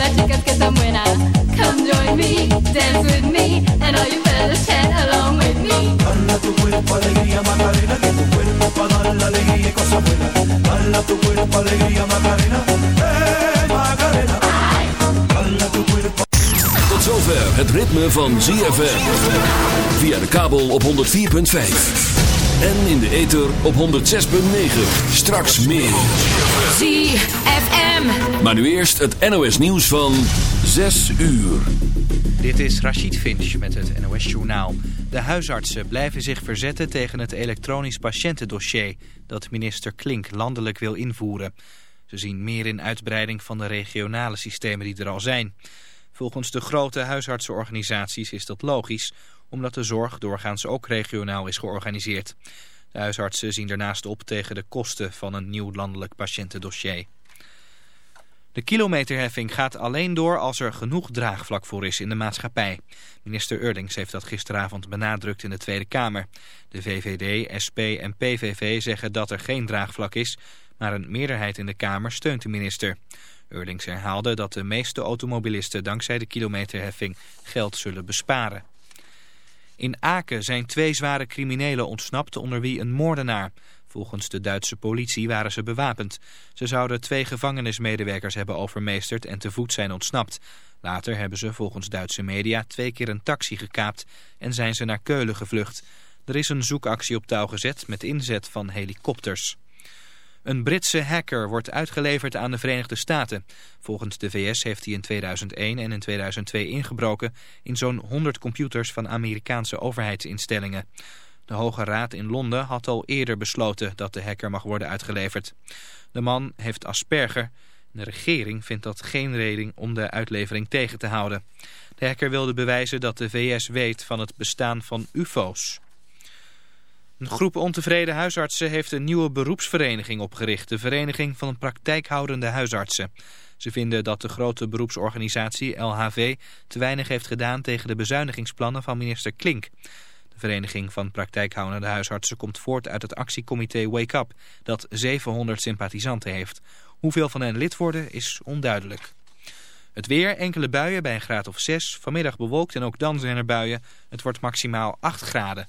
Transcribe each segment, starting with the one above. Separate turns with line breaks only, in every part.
Las chicas que están buenas. Come join me, dance with me, and all you fellas chat along with me.
Dala tu cuerpo, alegría, Macarena. Que tu cuerpo para dar la alegría y cosas buenas. Dala tu cuerpo, alegría, Macarena. Eh, Macarena. Dala tu cuerpo.
Tot zover het ritme van ZFM. Via de kabel op 104.5. En in de ether op 106.9. Straks meer.
ZFM.
Maar nu eerst het NOS nieuws van 6 uur.
Dit is Rachid Finch met het NOS Journaal. De huisartsen blijven zich verzetten tegen het elektronisch patiëntendossier... dat minister Klink landelijk wil invoeren. Ze zien meer in uitbreiding van de regionale systemen die er al zijn. Volgens de grote huisartsenorganisaties is dat logisch... omdat de zorg doorgaans ook regionaal is georganiseerd. De huisartsen zien daarnaast op tegen de kosten van een nieuw landelijk patiëntendossier. De kilometerheffing gaat alleen door als er genoeg draagvlak voor is in de maatschappij. Minister Eurlings heeft dat gisteravond benadrukt in de Tweede Kamer. De VVD, SP en PVV zeggen dat er geen draagvlak is, maar een meerderheid in de Kamer steunt de minister. Eurlings herhaalde dat de meeste automobilisten dankzij de kilometerheffing geld zullen besparen. In Aken zijn twee zware criminelen ontsnapt onder wie een moordenaar. Volgens de Duitse politie waren ze bewapend. Ze zouden twee gevangenismedewerkers hebben overmeesterd en te voet zijn ontsnapt. Later hebben ze volgens Duitse media twee keer een taxi gekaapt en zijn ze naar Keulen gevlucht. Er is een zoekactie op touw gezet met inzet van helikopters. Een Britse hacker wordt uitgeleverd aan de Verenigde Staten. Volgens de VS heeft hij in 2001 en in 2002 ingebroken in zo'n 100 computers van Amerikaanse overheidsinstellingen. De Hoge Raad in Londen had al eerder besloten dat de hacker mag worden uitgeleverd. De man heeft Asperger. De regering vindt dat geen reden om de uitlevering tegen te houden. De hacker wilde bewijzen dat de VS weet van het bestaan van ufo's. Een groep ontevreden huisartsen heeft een nieuwe beroepsvereniging opgericht. De Vereniging van Praktijkhoudende Huisartsen. Ze vinden dat de grote beroepsorganisatie LHV te weinig heeft gedaan tegen de bezuinigingsplannen van minister Klink. De Vereniging van Praktijkhoudende Huisartsen komt voort uit het actiecomité Wake Up, dat 700 sympathisanten heeft. Hoeveel van hen lid worden is onduidelijk. Het weer, enkele buien bij een graad of 6. Vanmiddag bewolkt en ook dan zijn er buien. Het wordt maximaal 8 graden.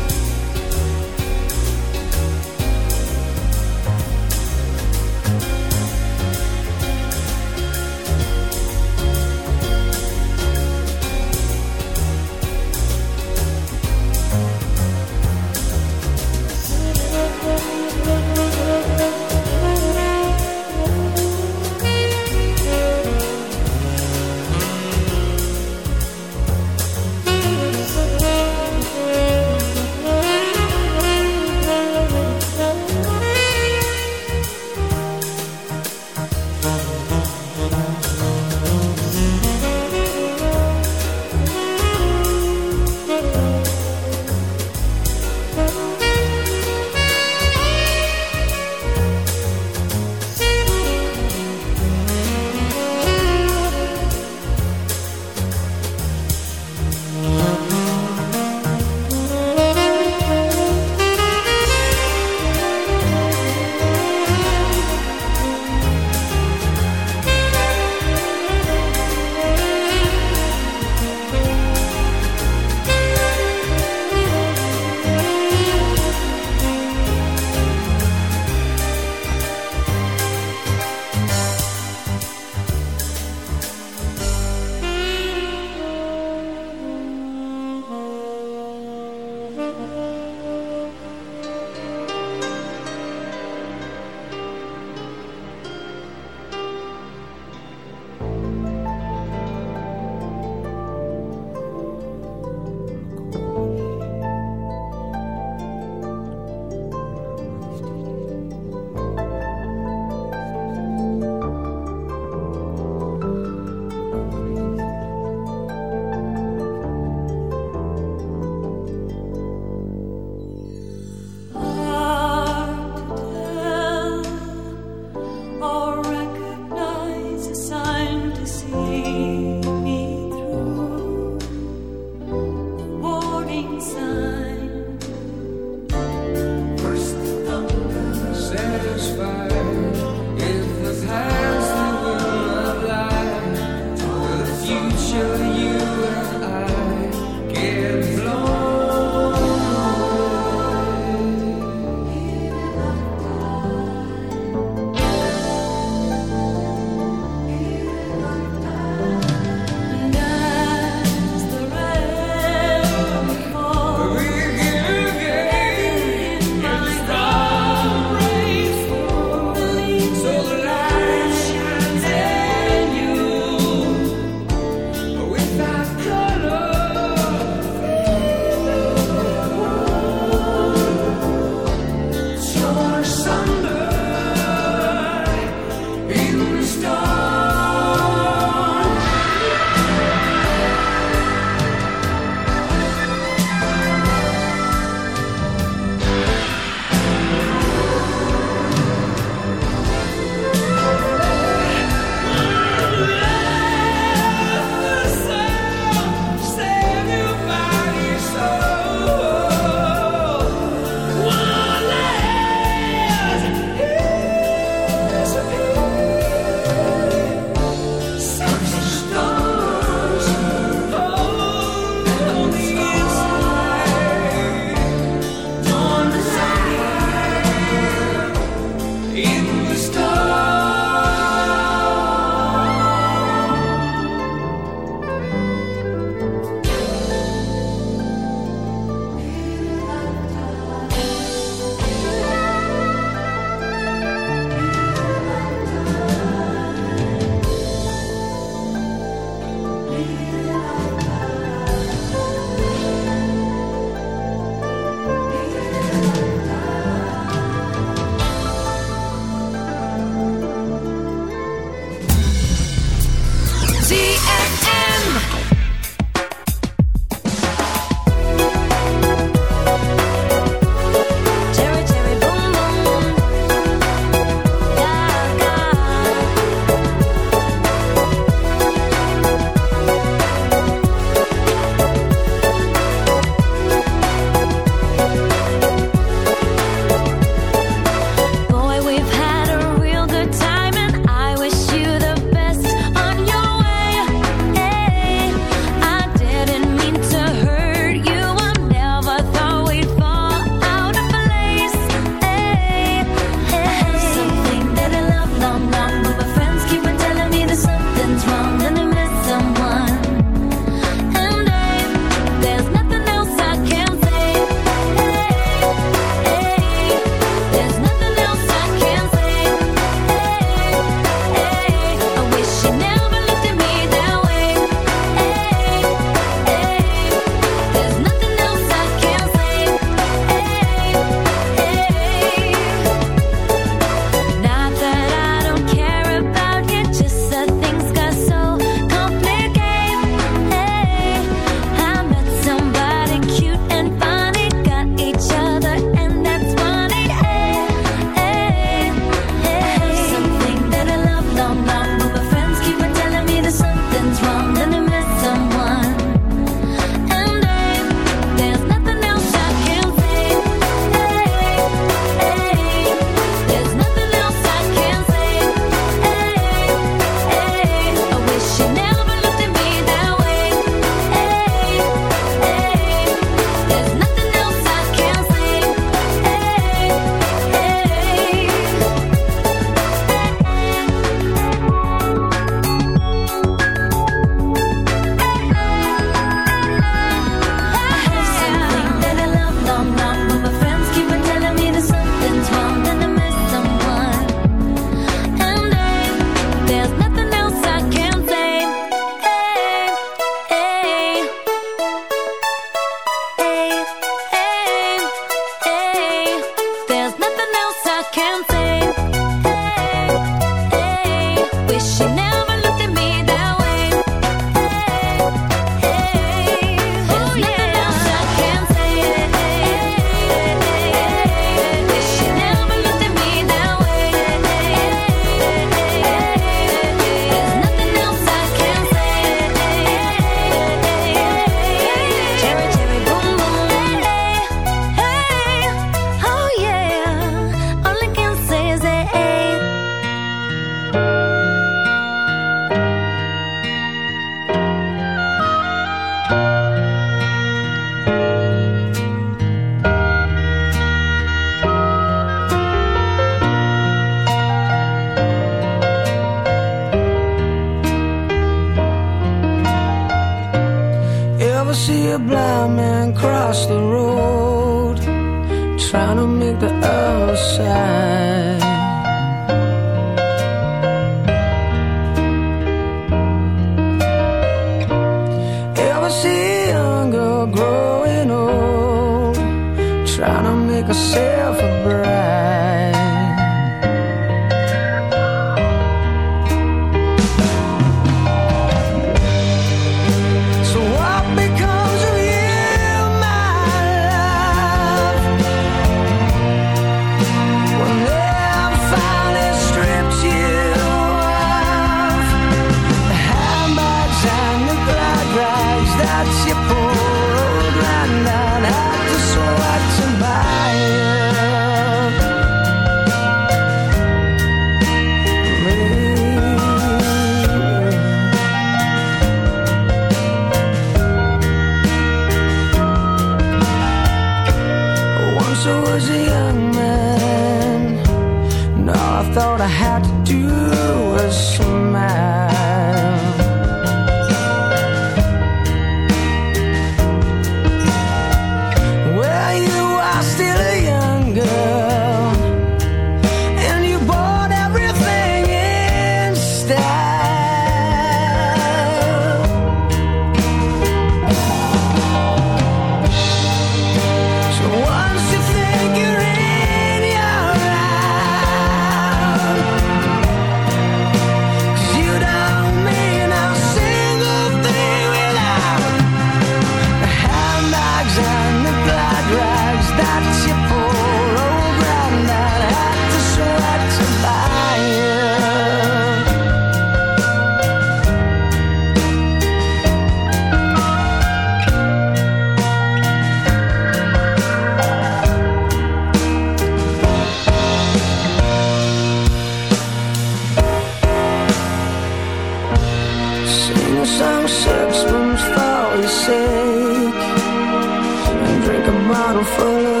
Bottle full of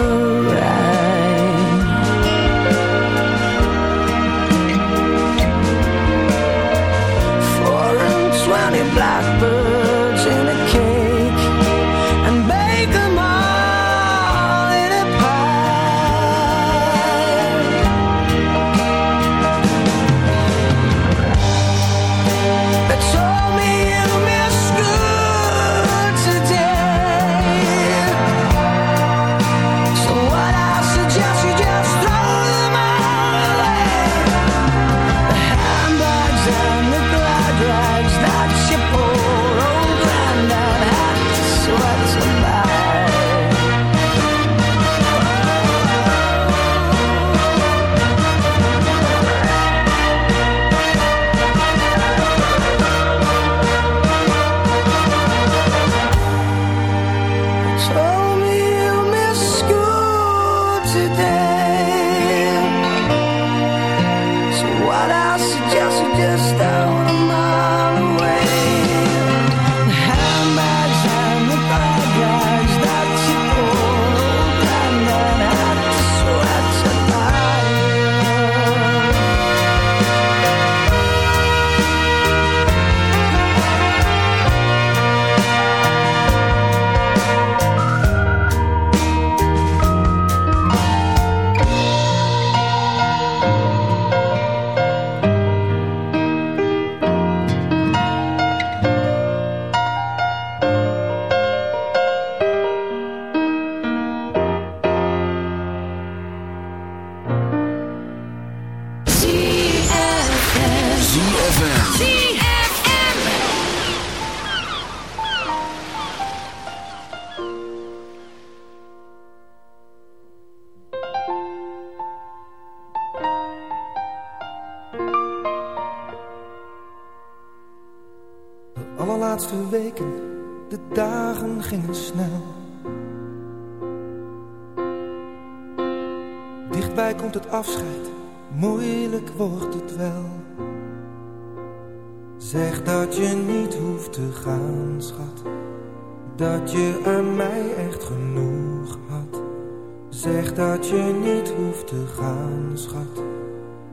Zeg dat je niet hoeft te gaan, schat.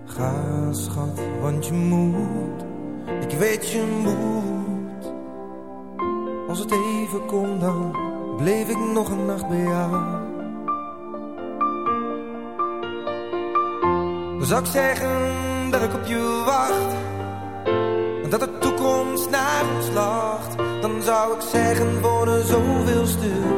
Ga, schat, want je moet. Ik weet je moet. Als het even kon, dan bleef ik nog een nacht bij jou. Dan zou ik zeggen dat ik op je wacht. En dat de toekomst naar ons lacht. Dan zou ik zeggen voor de zoveelste keer. Ik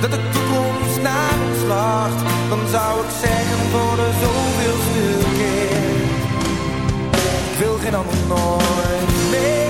Dat de toekomst naar ons lacht. Dan zou ik zeggen voor de zoveelste keer. Ik wil geen ander nooit meer.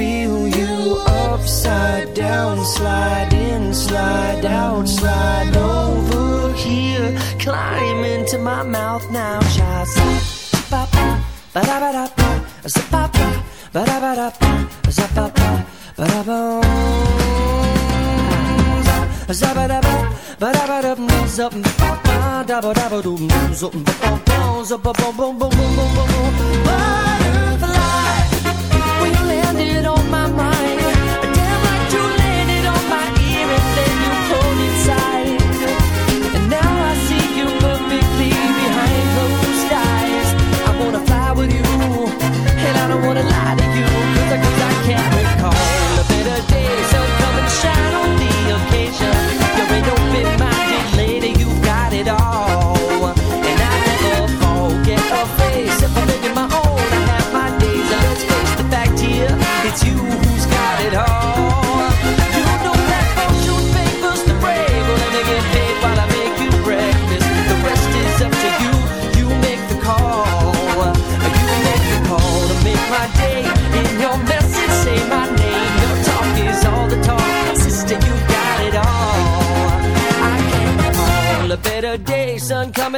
feel you upside down, slide in, slide out, slide over here, climb into my mouth now, child. Ba ba ba ba da ba, ba ba ba da ba da ba, ba ba ba da ba. Zaba da ba, ba da ba da ba, zap ba ba da ba da ba do, zap ba ba ba, zap ba ba ba ba ba ba ba it on my mind. Damn, I do.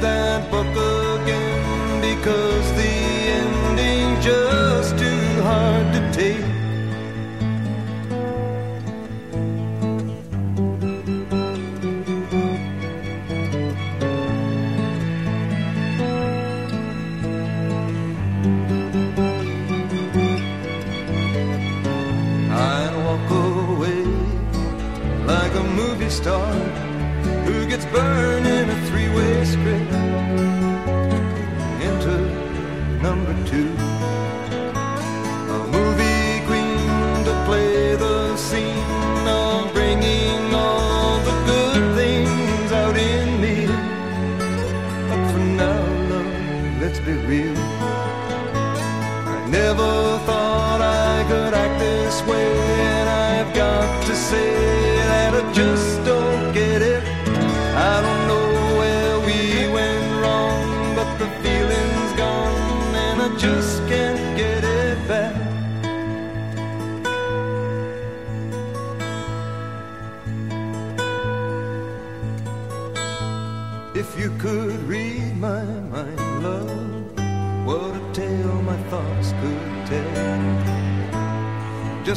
That book again because the ending's just too hard to take. I'd walk away like a movie star who gets burned never thought I could act this way, and I've got to say that I just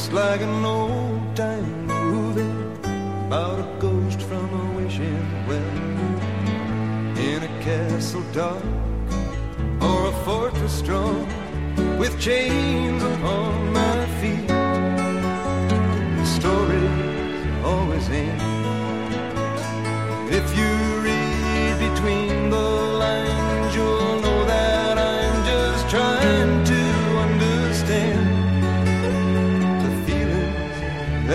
Just like an old time movie about a ghost from a wishing well in a castle dark or a fortress strong with chains upon my feet. The stories always end.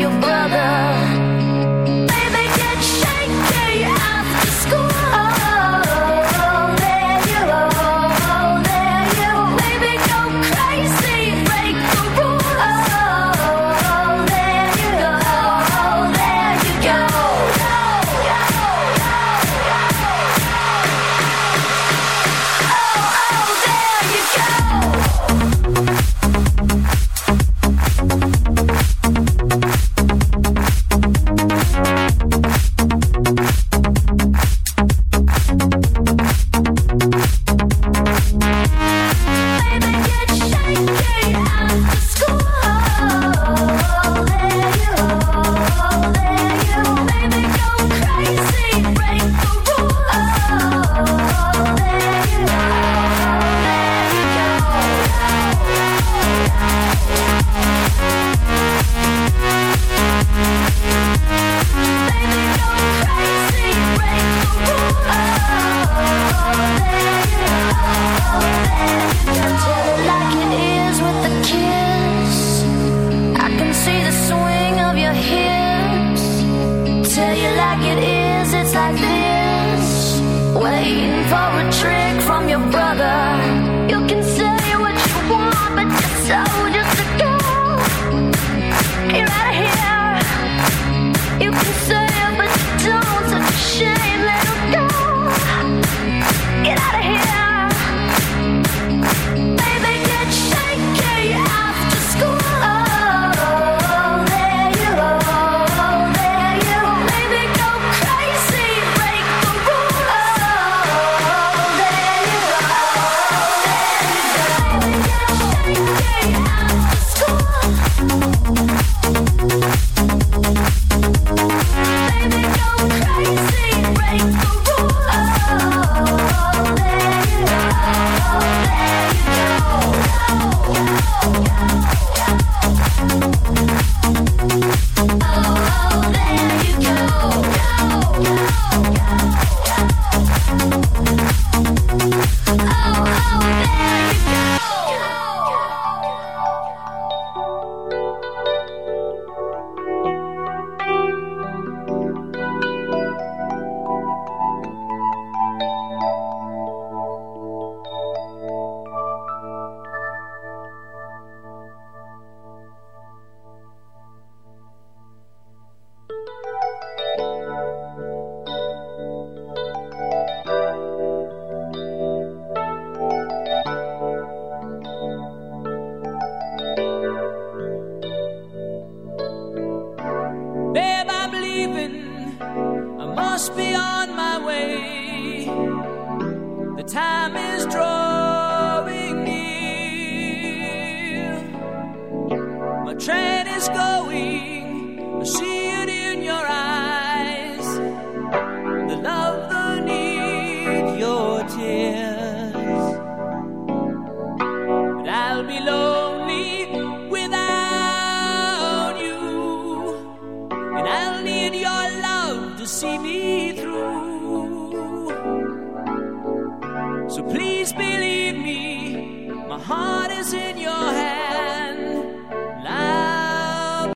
you, but